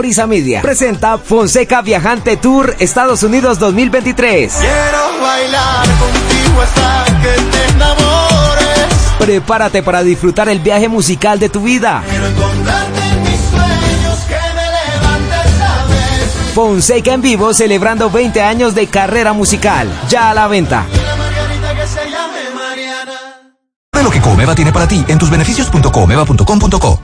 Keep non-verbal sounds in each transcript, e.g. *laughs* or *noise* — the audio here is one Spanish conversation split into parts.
Prisa Media presenta Fonseca Viajante Tour Estados Unidos 2023. Quiero bailar contigo hasta que te enamores. Prepárate para disfrutar el viaje musical de tu vida. Quiero encontrarte en mis sueños, que me levantes esta vez. Fonseca en vivo celebrando 20 años de carrera musical. Ya a la venta. La Margarita que se llame Mariana. De lo que Comeva tiene para ti en tusbeneficios.comeva.com.co.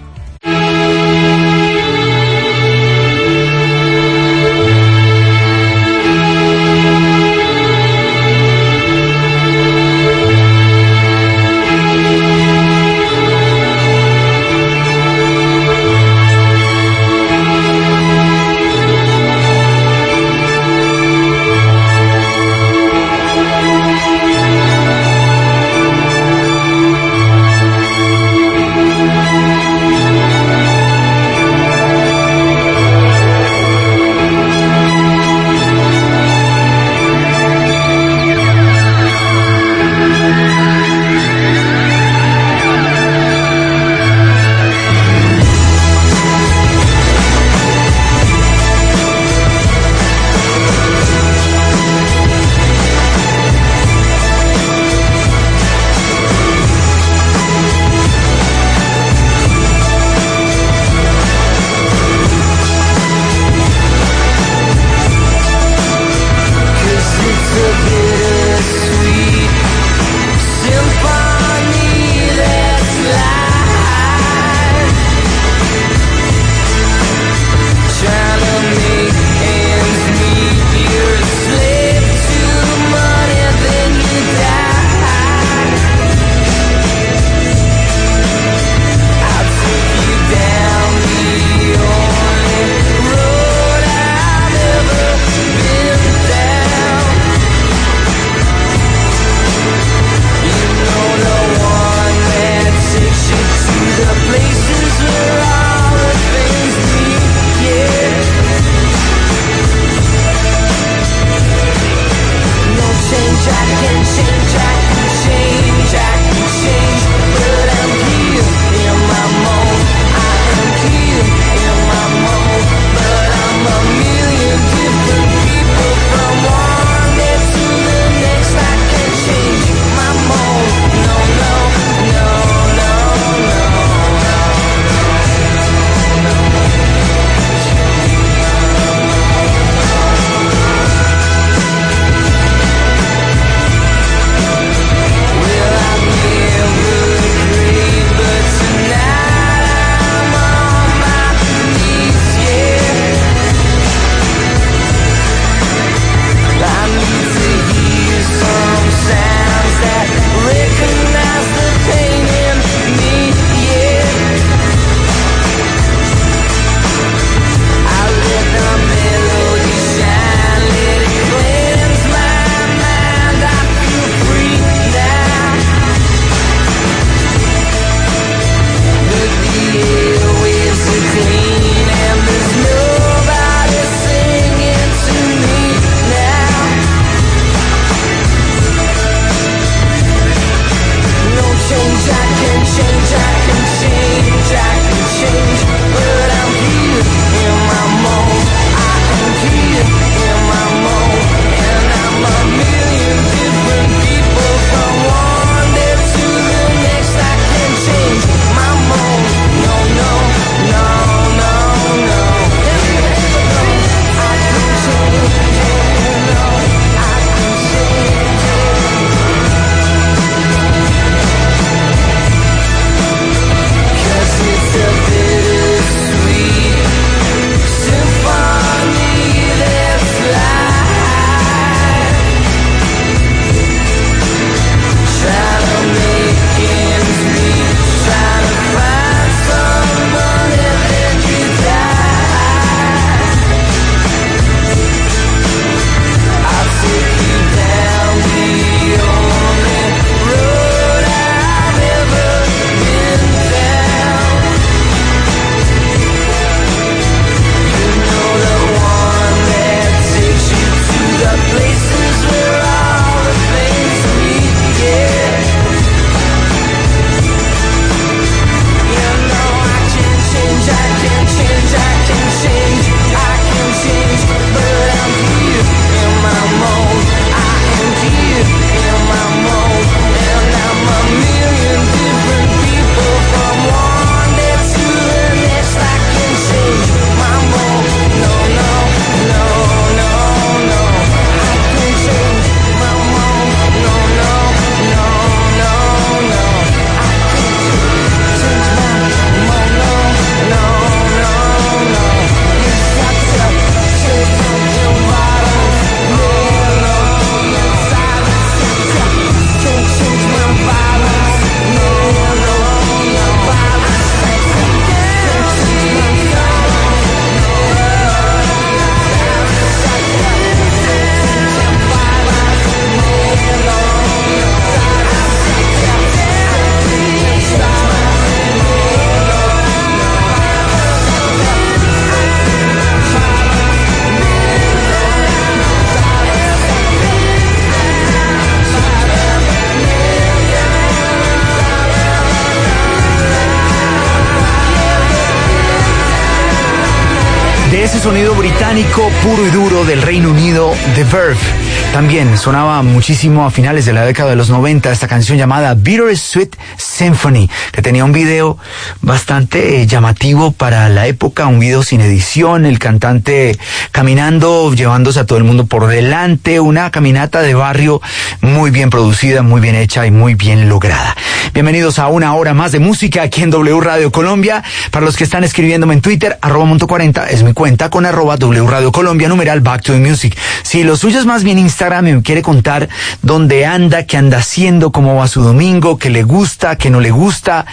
Verve. También sonaba muchísimo a finales de la década de los 90 esta canción llamada Bittersweet Symphony, que tenía un video bastante eh, llamativo para la época, un video sin edición, el cantante caminando, llevándose a todo el mundo por delante, una caminata de barrio muy bien producida, muy bien hecha y muy bien lograda. Bienvenidos a una hora más de música aquí en W Radio Colombia. Para los que están escribiéndome en Twitter, arroba monto 40 es mi cuenta con arroba W Radio Colombia, numeral Back to the Music. Si lo suyo es más bien Instagram y me quiere contar dónde anda, qué anda haciendo, cómo va su domingo, qué le gusta, qué no le gusta,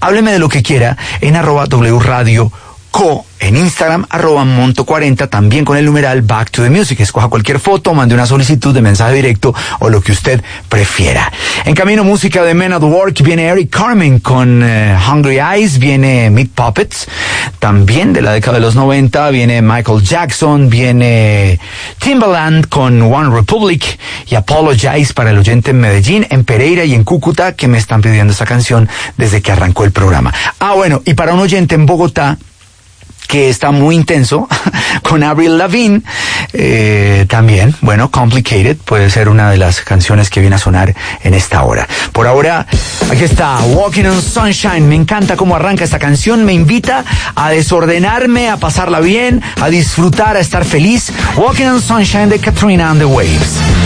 hábleme de lo que quiera en arroba W Radio En Instagram, arroba monto40, también con el numeral Back to the Music. Escoja cualquier foto, mande una solicitud de mensaje directo o lo que usted prefiera. En camino música de Men at Work viene Eric Carmen con eh, Hungry Eyes, viene Meat Puppets, también de la década de los 90, viene Michael Jackson, viene Timbaland con One Republic y Apologize para el oyente en Medellín, en Pereira y en Cúcuta que me están pidiendo esa canción desde que arrancó el programa. Ah, bueno, y para un oyente en Bogotá, que está muy intenso, *laughs* con Avril Lavigne, eh, también, bueno, Complicated puede ser una de las canciones que viene a sonar en esta hora. Por ahora, aquí está, Walking on Sunshine, me encanta cómo arranca esta canción, me invita a desordenarme, a pasarla bien, a disfrutar, a estar feliz. Walking on Sunshine de Katrina and the Waves.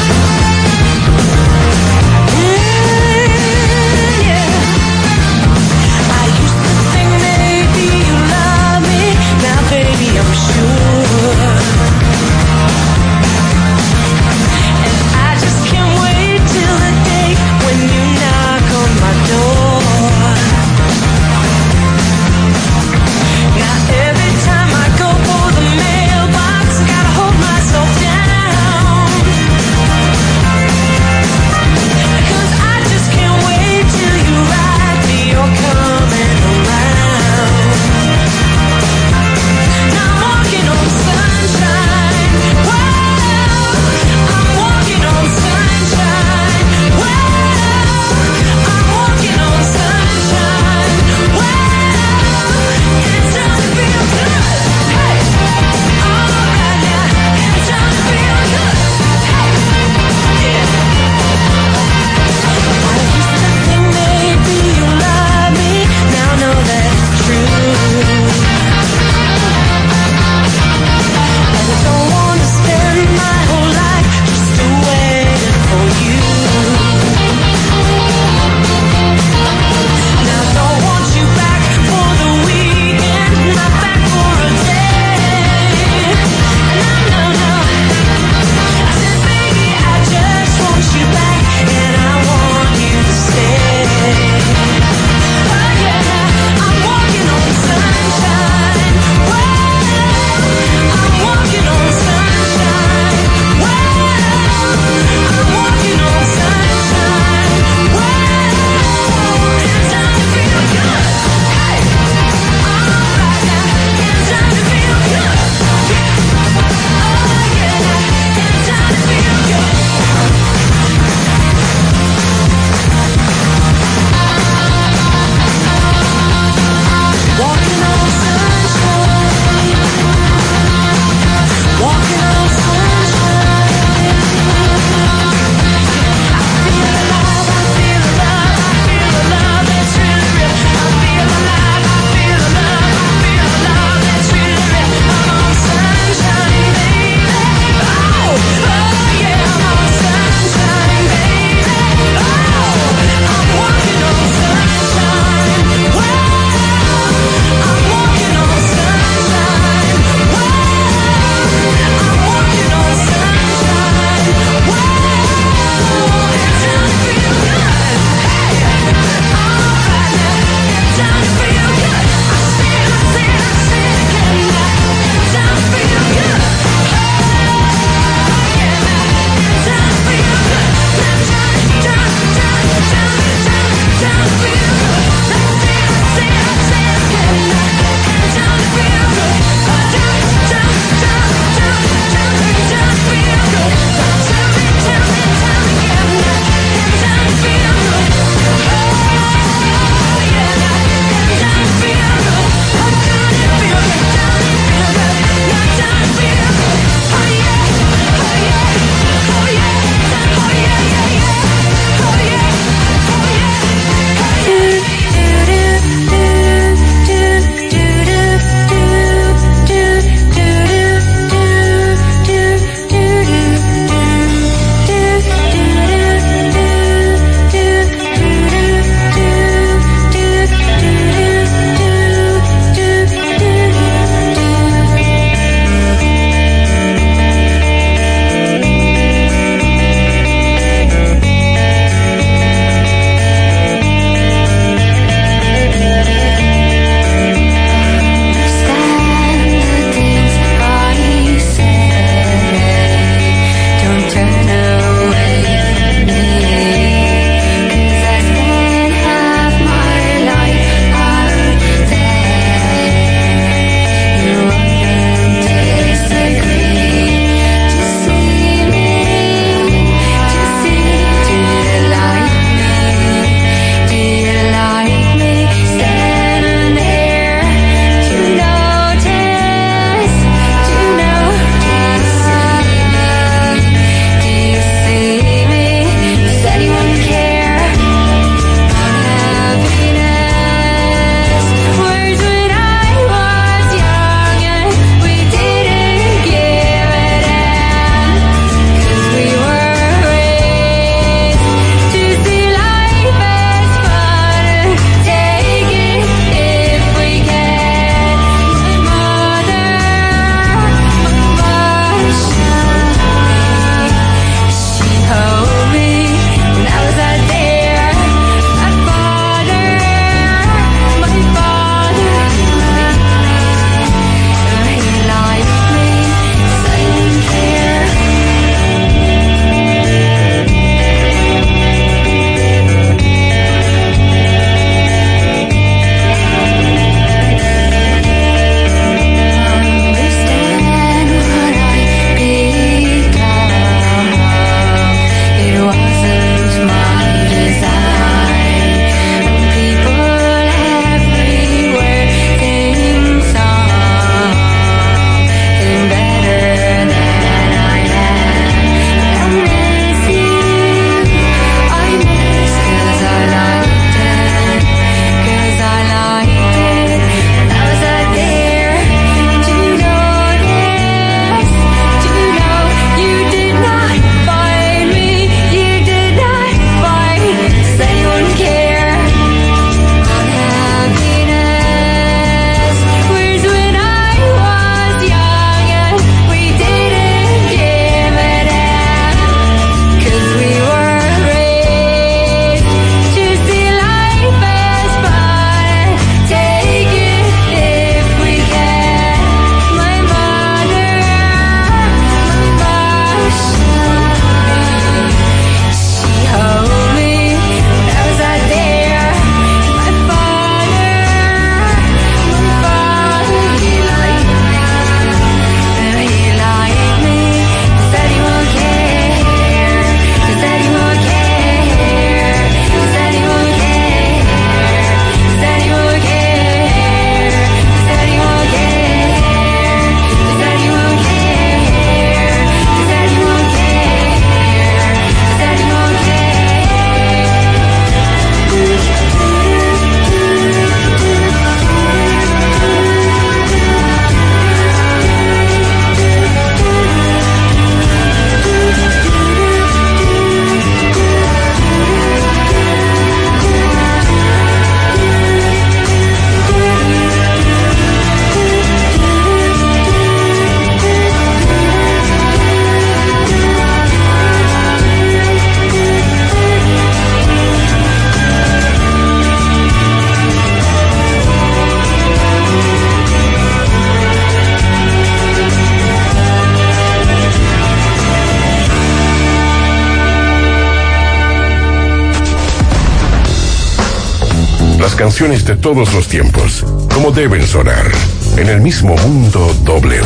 Canciones de todos los tiempos, como deben sonar, en el mismo mundo W.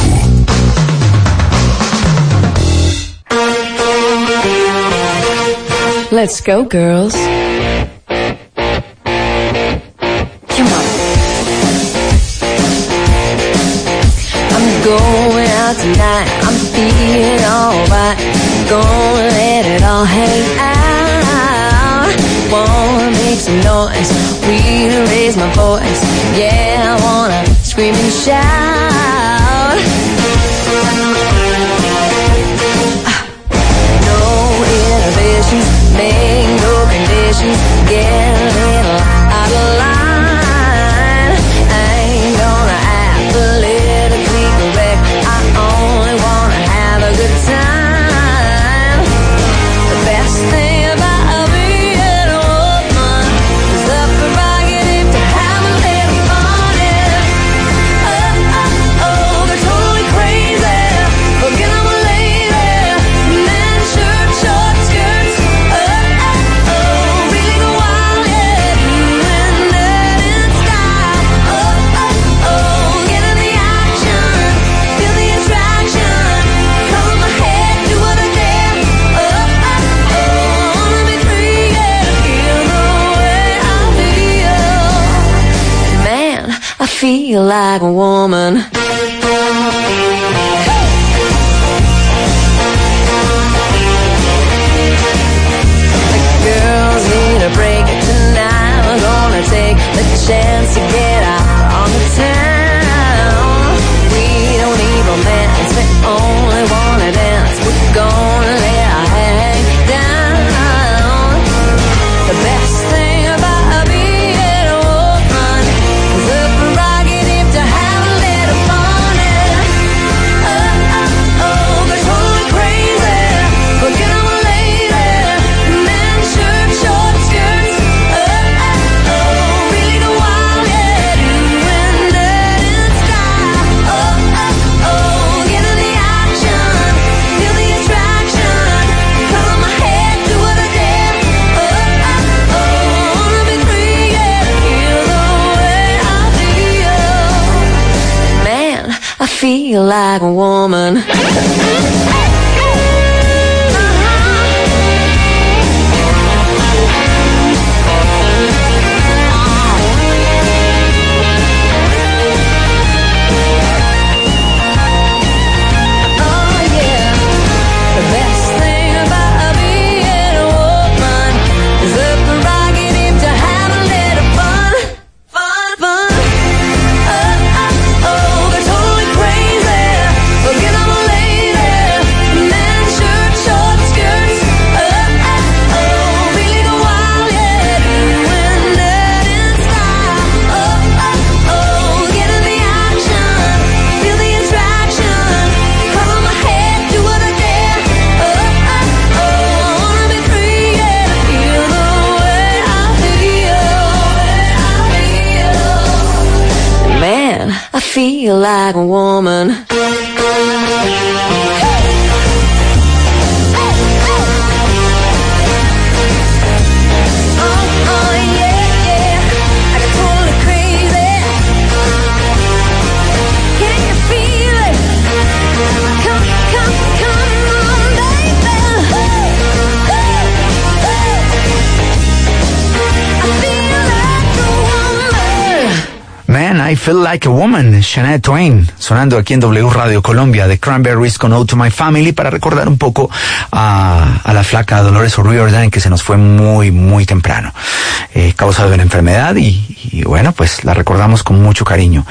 Let's go, girls. Come on. I'm going out tonight. I'm feeling alright. Gonna let it all hang out. Like a woman. Like a woman. Like a woman. I Feel Like a Woman, Shania Twain, sonando aquí en W Radio Colombia, de Cranberries con Out to My Family, para recordar un poco a, la flaca Dolores O'Riordan, que se nos fue muy, muy temprano, eh, causado de una enfermedad, y, y bueno, pues la recordamos con mucho cariño.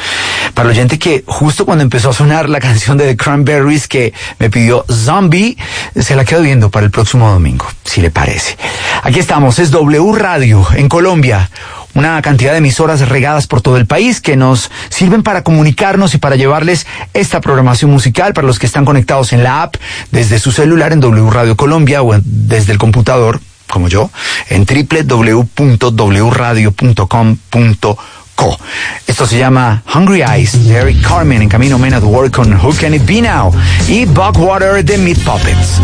Para el oyente que justo cuando empezó a sonar la canción de The Cranberries que me pidió Zombie, se la quedo viendo para el próximo domingo, si le parece. Aquí estamos, es W Radio en Colombia una cantidad de emisoras regadas por todo el país que nos sirven para comunicarnos y para llevarles esta programación musical para los que están conectados en la app desde su celular en W Radio Colombia o desde el computador, como yo, en www.wradio.com.co. Esto se llama Hungry Eyes de Eric Carmen en camino Men at Work con Who Can It Be Now y Bugwater de Meat Puppets.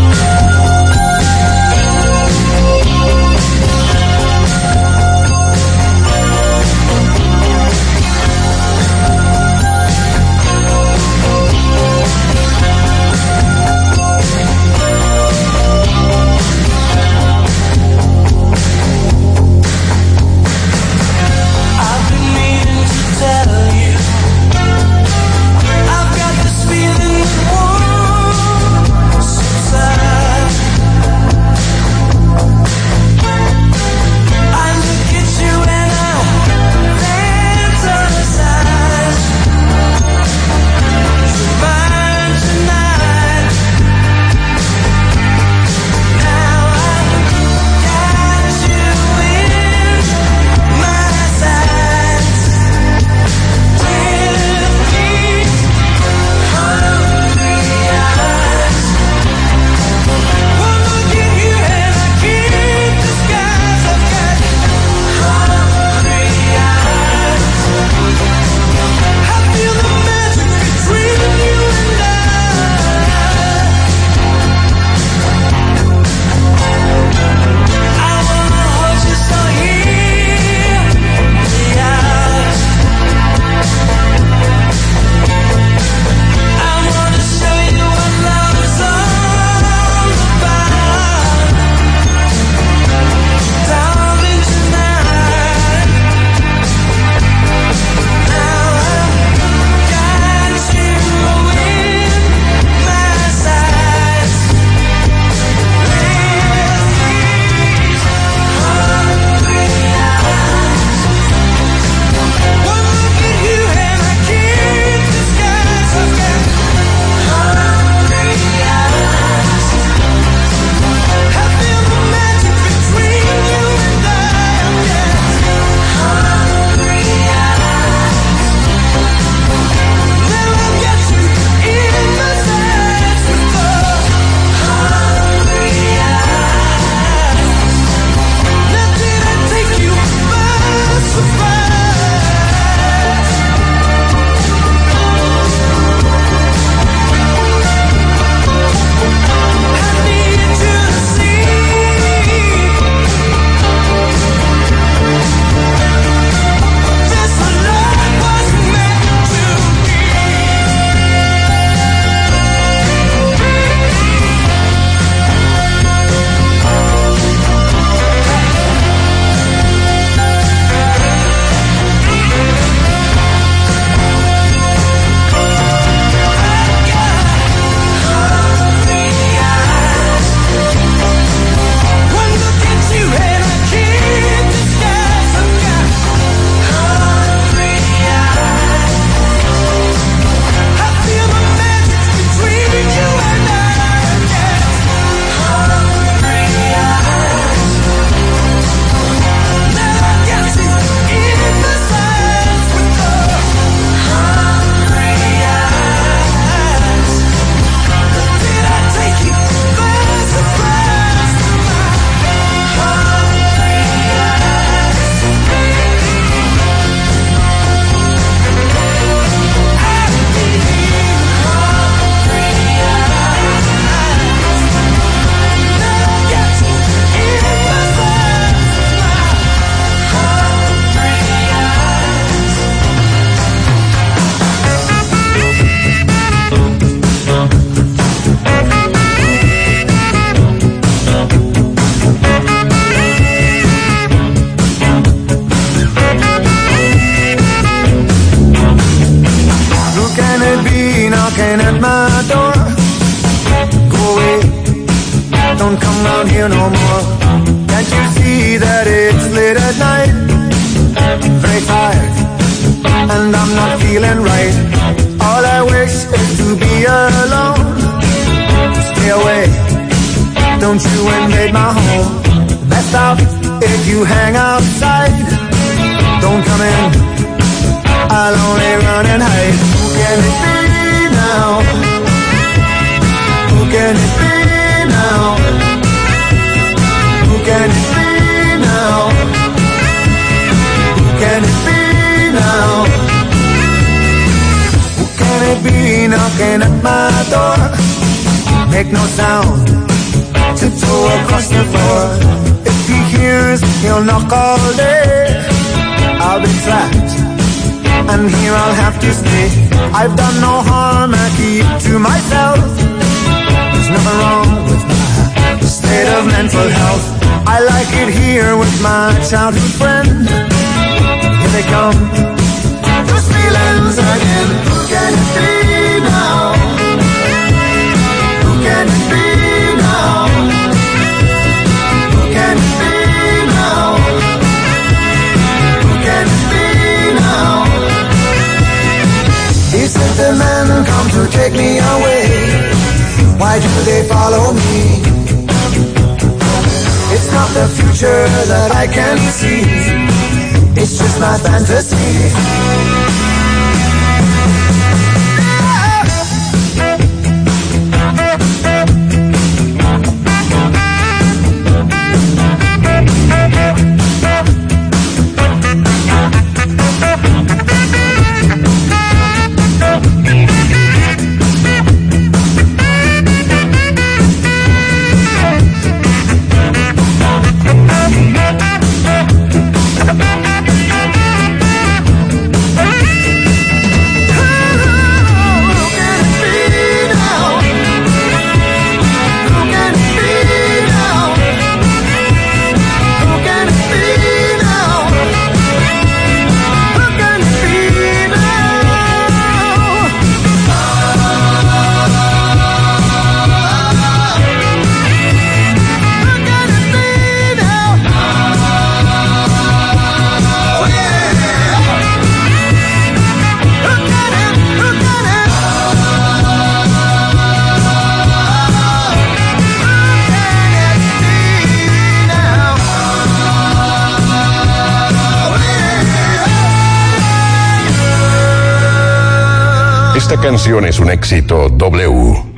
Es un éxito W.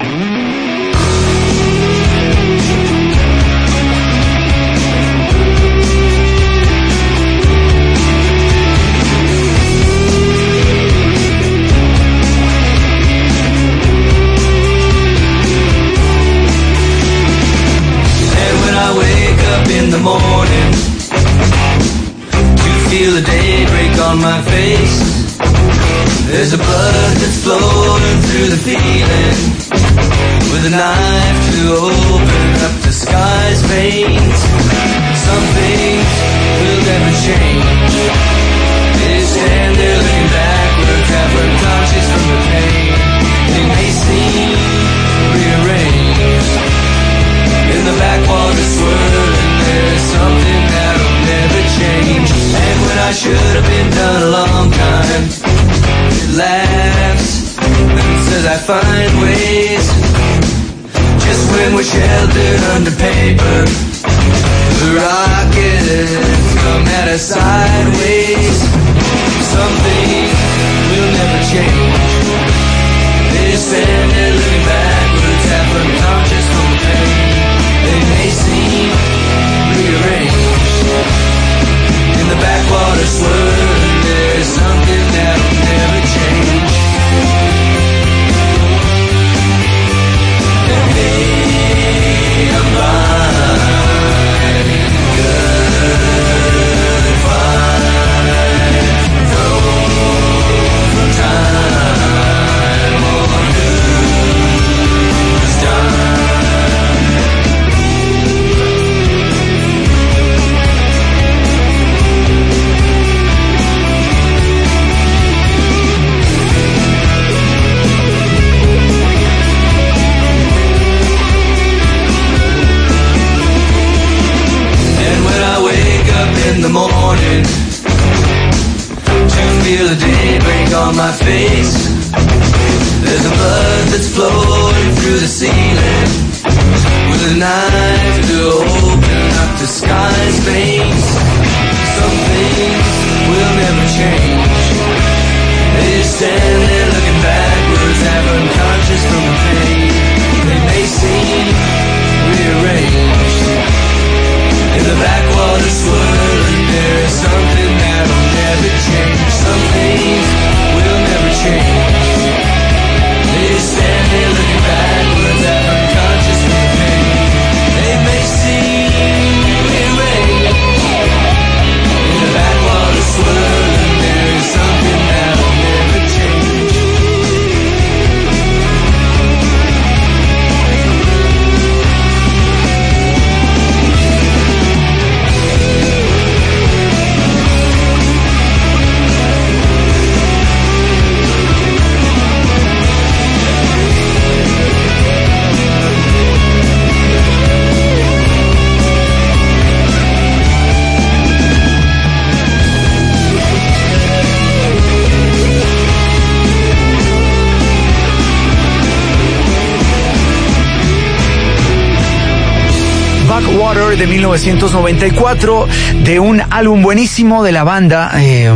1994, de un álbum buenísimo de la banda, eh,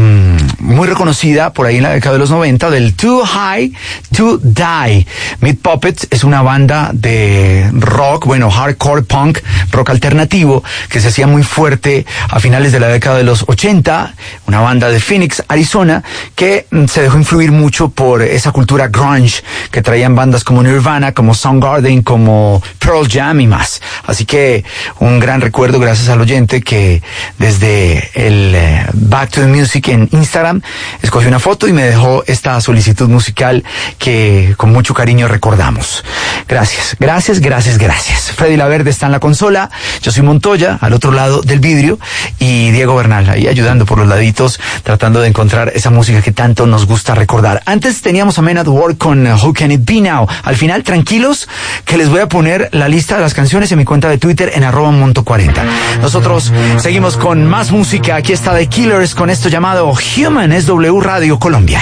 muy reconocida por ahí en la década de los 90, del Too High to Die. Meat Puppets es una banda de rock, bueno, hardcore punk, rock alternativo, que se hacía muy fuerte a finales de la década de los 80, una banda de Phoenix, Arizona, que mm, se dejó influir mucho por esa cultura grunge que traían bandas como Nirvana, como Soundgarden, como Pearl Jam y más. Así que un gran recuerdo gracias al oyente que desde el eh, Back to the Music en Instagram escogió una foto y me dejó esta solicitud musical con mucho cariño recordamos. Gracias, gracias, gracias, gracias. Freddy Laverde está en la consola, yo soy Montoya, al otro lado del vidrio, y Diego Bernal ahí ayudando por los laditos, tratando de encontrar esa música que tanto nos gusta recordar. Antes teníamos a Men at Work con uh, Who Can It Be Now. Al final, tranquilos, que les voy a poner la lista de las canciones en mi cuenta de Twitter en arroba monto40. Nosotros seguimos con más música. Aquí está The Killers con esto llamado Human SW Radio Colombia.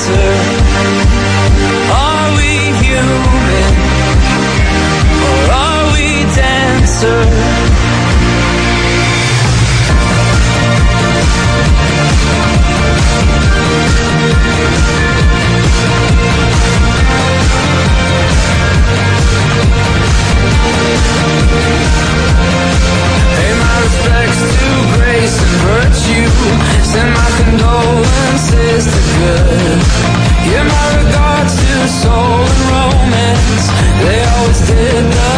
answer. Are we human or are we dancers? Pay my respects to grace and virtue condolences to good. Give my regards to soul and romance. They always did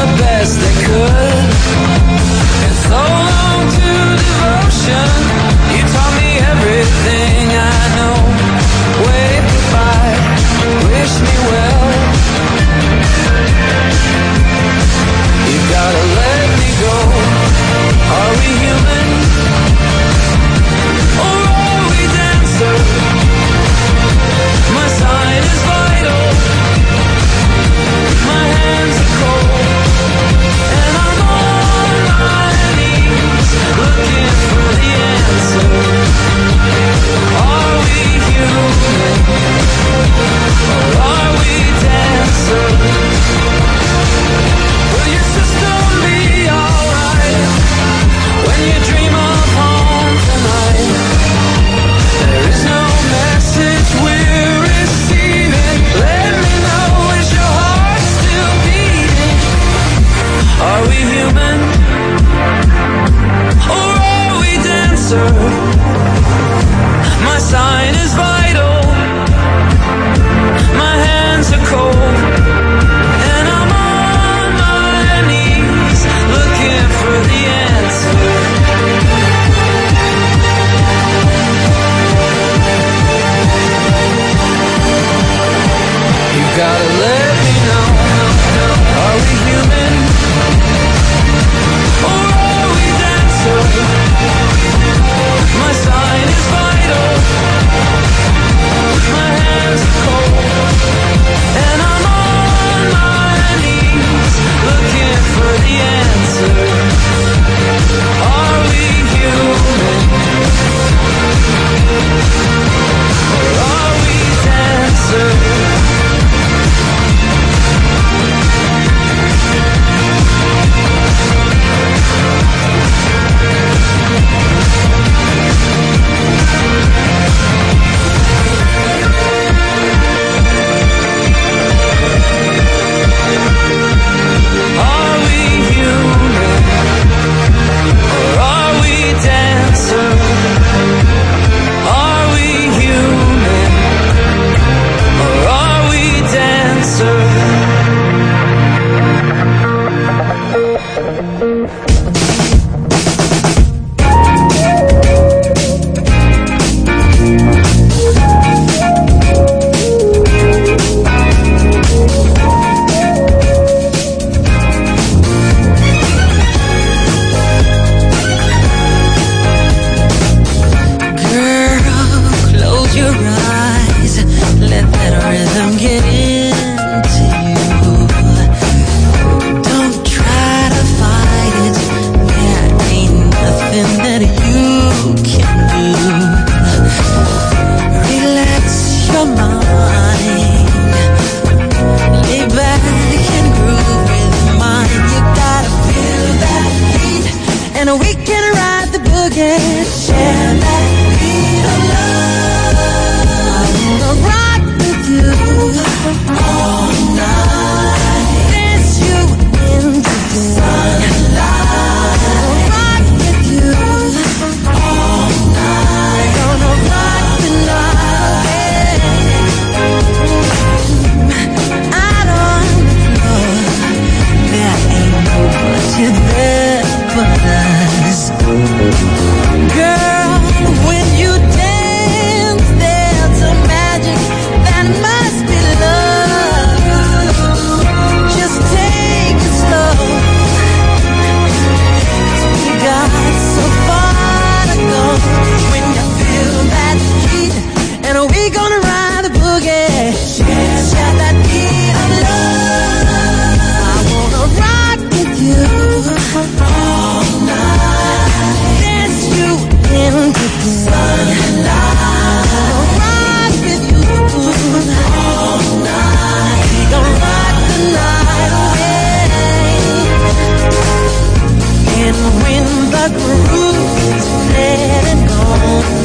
gonna ride the boogie. Shout that beat of love. I wanna ride with you all night. Dance you in the sunlight. And when the groove is letting go.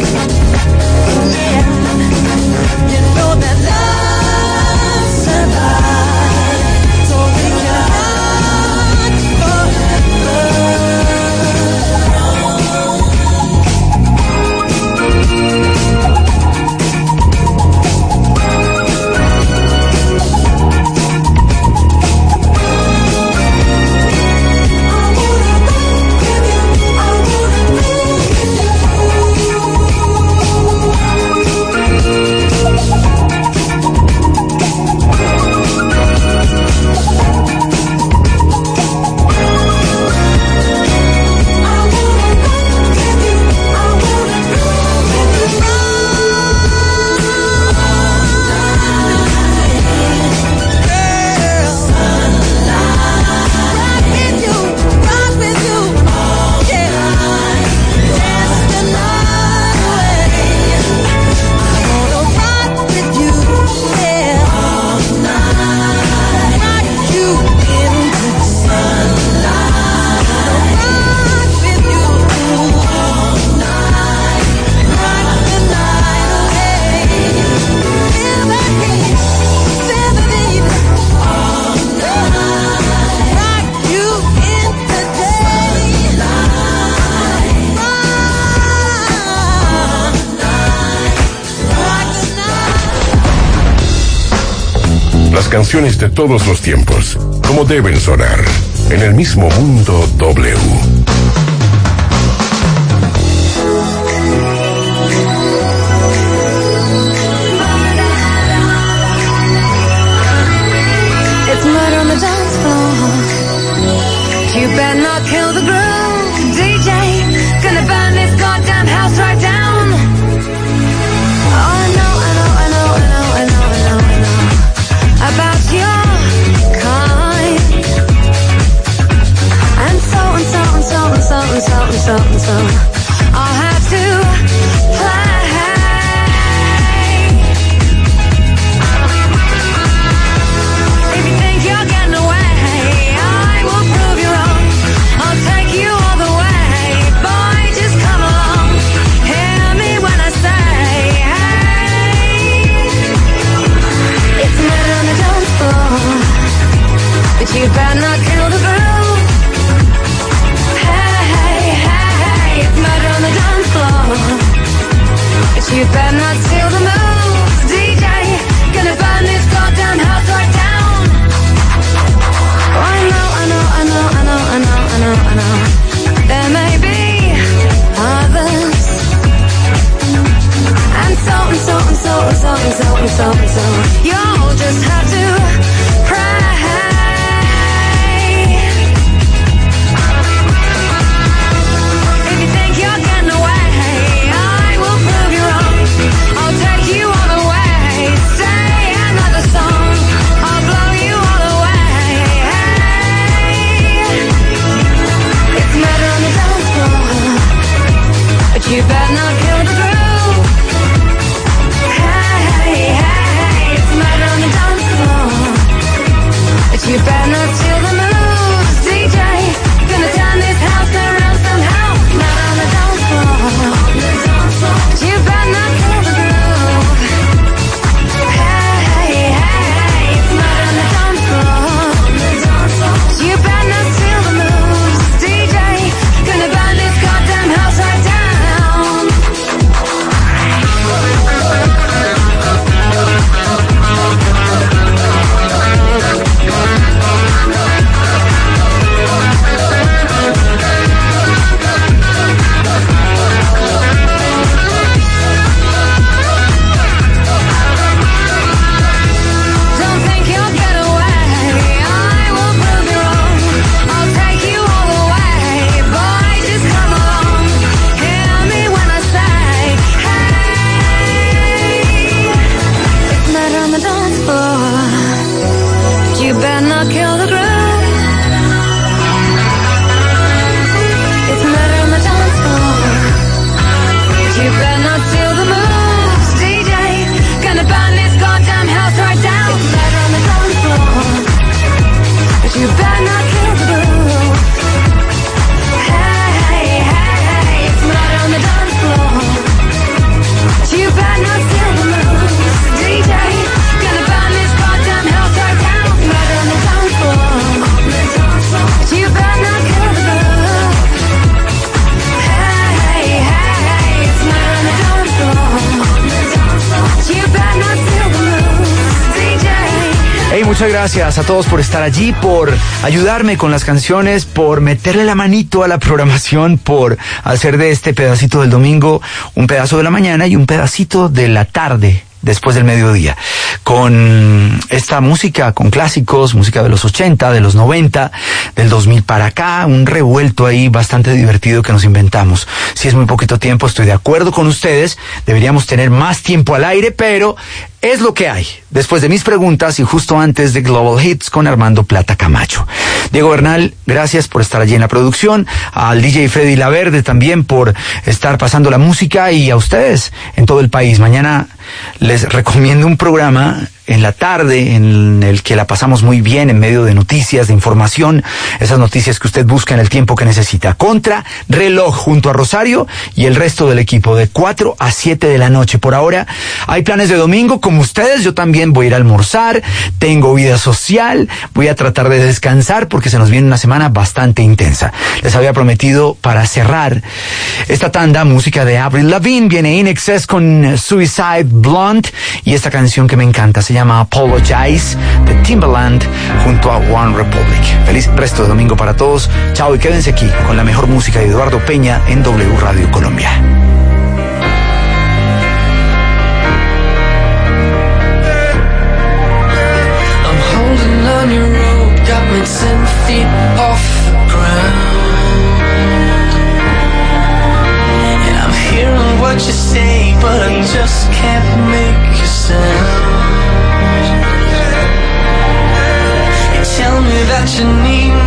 canciones de todos los tiempos, como deben sonar, en el mismo mundo W. and so and you better not steal the moves, DJ. Gonna burn this goddamn house right down. I know, I know, I know, I know, I know, I know, I know. There may be others. And so and so and so and so so so so. You'll Muchas gracias a todos por estar allí, por ayudarme con las canciones, por meterle la manito a la programación, por hacer de este pedacito del domingo un pedazo de la mañana y un pedacito de la tarde después del mediodía. Con esta música, con clásicos, música de los 80, de los 90, del 2000 para acá, un revuelto ahí bastante divertido que nos inventamos. Si es muy poquito tiempo, estoy de acuerdo con ustedes, deberíamos tener más tiempo al aire, pero es lo que hay. Después de mis preguntas y justo antes de Global Hits con Armando Plata Camacho. Diego Bernal, gracias por estar allí en la producción. Al DJ Freddy Laverde también por estar pasando la música y a ustedes en todo el país. Mañana les recomiendo un programa en la tarde en el que la pasamos muy bien en medio de noticias, de información, esas noticias que usted busca en el tiempo que necesita. Contra reloj junto a Rosario y el resto del equipo de 4 a 7 de la noche. Por ahora hay planes de domingo como ustedes, yo también voy a ir a almorzar, tengo vida social, voy a tratar de descansar porque se nos viene una semana bastante intensa. Les había prometido para cerrar esta tanda música de Avril Lavigne, viene In Excess con Suicide Blonde y esta canción que me encanta se llama Apologize de Timbaland junto a One Republic. Feliz resto de domingo para todos. Chao y quédense aquí con la mejor música de Eduardo Peña en W Radio Colombia. that you need.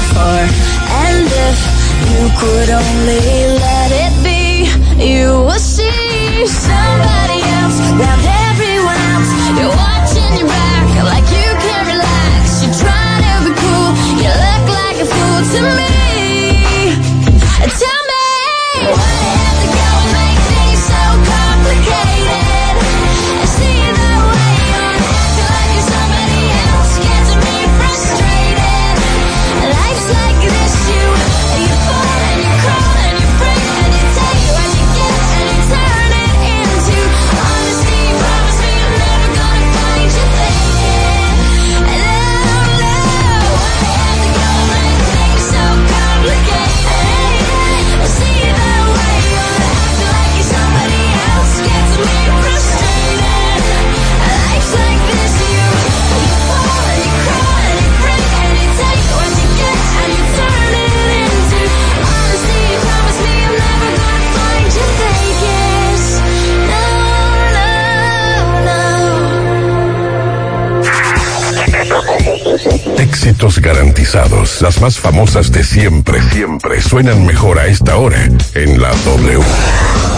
before. And if you could only let it be, you will see somebody else around everyone else. You're watching your back like you can't relax. You're trying to be cool. You look like a fool to me. Tell más famosas de siempre, siempre suenan mejor a esta hora en la W.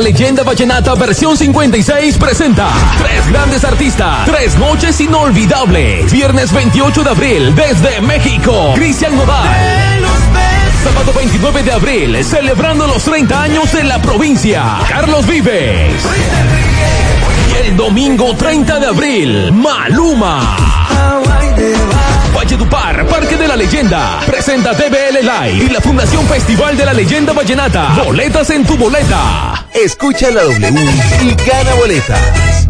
Leyenda Vallenata versión 56 presenta tres grandes artistas, tres noches inolvidables. Viernes 28 de abril desde México, Cristian Nodal. Sábado 29 de abril, celebrando los 30 años de la provincia, Carlos Vives. Y el domingo 30 de abril, Maluma. Valledupar, Parque de la Leyenda. Presenta TVL Live y la Fundación Festival de la Leyenda Vallenata. Boletas en tu boleta. Escucha la W y gana boletas.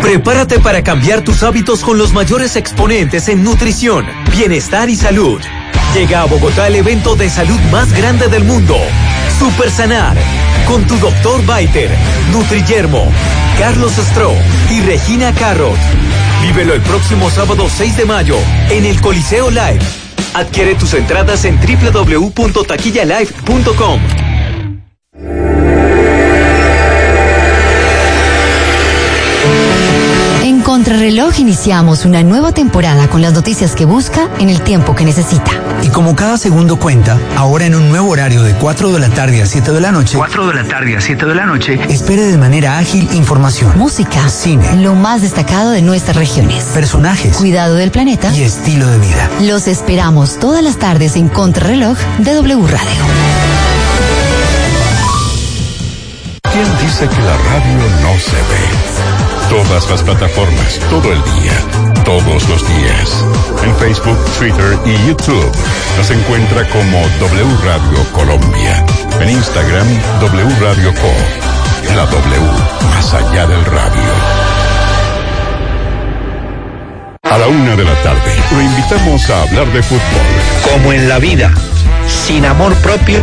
Prepárate para cambiar tus hábitos con los mayores exponentes en nutrición, bienestar y salud. Llega a Bogotá el evento de salud más grande del mundo, Super Sanar, con tu doctor Baiter, Nutrillermo, Carlos Stro y Regina Carrot. Vívelo el próximo sábado 6 de mayo en el Coliseo Live. Adquiere tus entradas en www.taquillalive.com. Contrarreloj iniciamos una nueva temporada con las noticias que busca en el tiempo que necesita. Y como cada segundo cuenta, ahora en un nuevo horario de 4 de la tarde a 7 de la noche, 4 de la tarde a 7 de la noche, espere de manera ágil información, Música, cine, lo más destacado de nuestras regiones. personajes Cuidado del planeta. y estilo de vida. Los esperamos todas las tardes en Contrarreloj de W Radio. ¿Quién dice que la radio no se ve? Todas las plataformas, todo el día, todos los días. En Facebook, Twitter y YouTube nos encuentra como W Radio Colombia. En Instagram, W Radio Co. La W, más allá del radio. A la una de la tarde, lo invitamos a hablar de fútbol. Como en la vida, sin amor propio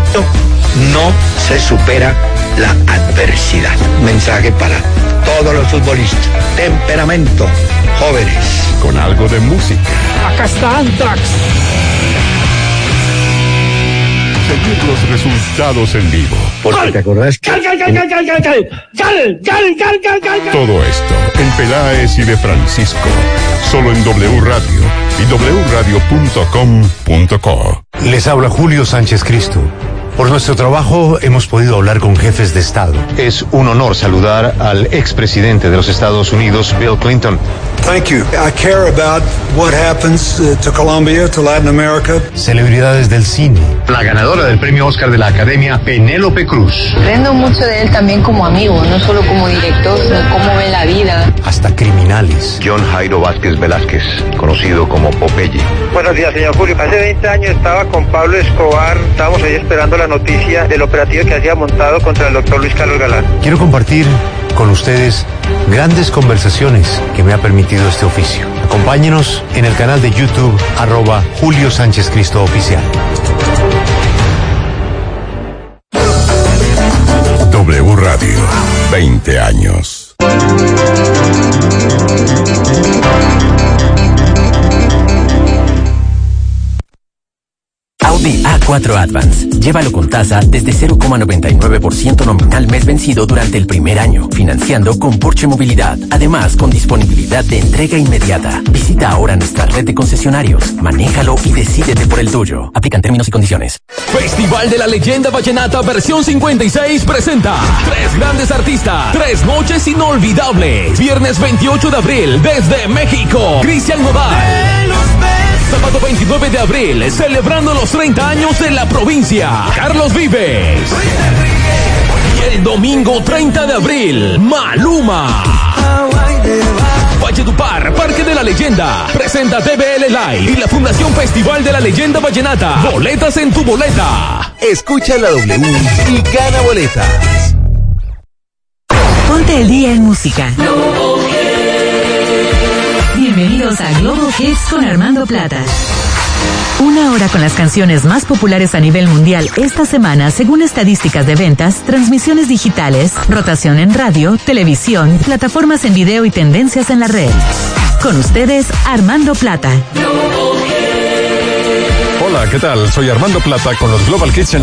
no se supera la adversidad. Mensaje para todos los futbolistas. Temperamento, jóvenes. Con algo de música. Acá está Antrax. Seguir los resultados en vivo. Porque te acordás que... Todo esto en Peláez y de Francisco. Solo en W Radio y wradio.com.co. Les habla Julio Sánchez Cristo. Por nuestro trabajo hemos podido hablar con jefes de Estado. Es un honor saludar al expresidente de los Estados Unidos, Bill Clinton. Thank you. I care about what happens uh, to Colombia, to Latin America. Celebridades del cine. La ganadora del premio Oscar de la Academia, Penélope Cruz. Aprendo mucho de él también como amigo, no solo como director, sino cómo ve la vida. Hasta criminales. John Jairo Vázquez Velázquez, conocido como Popeye. Buenos días, señor Julio. Hace 20 años estaba con Pablo Escobar. Estábamos ahí esperando la noticia del operativo que hacía montado contra el doctor Luis Carlos Galán. Quiero compartir con ustedes grandes conversaciones que me ha permitido este oficio. Acompáñenos en el canal de YouTube arroba Julio Sánchez Cristo Oficial. W Radio, 20 años. Audi A4 Advance. Llévalo con tasa desde 0,99% nominal mes vencido durante el primer año, financiando con Porsche Movilidad. Además, con disponibilidad de entrega inmediata. Visita ahora nuestra red de concesionarios, manéjalo y decídete por el tuyo. Aplican términos y condiciones. Festival de la Leyenda Vallenata versión 56 presenta tres grandes artistas, tres noches inolvidables. Viernes 28 de abril desde México, Cristian Nodal. Sábado 29 de abril, celebrando los 30 años de la provincia, Carlos Vives. Y el domingo 30 de abril, Maluma. Valledupar, Parque de la Leyenda. Presenta TVL Live y la Fundación Festival de la Leyenda Vallenata. Boletas en tu boleta. Escucha la W y gana boletas. Ponte el día en música. A Global Hits con Armando Plata. Una hora con las canciones más populares a nivel mundial esta semana según estadísticas de ventas, transmisiones digitales, rotación en radio, televisión, plataformas en video y tendencias en la red. Con ustedes, Armando Plata. Hola, ¿qué tal? Soy Armando Plata con los Global Kids en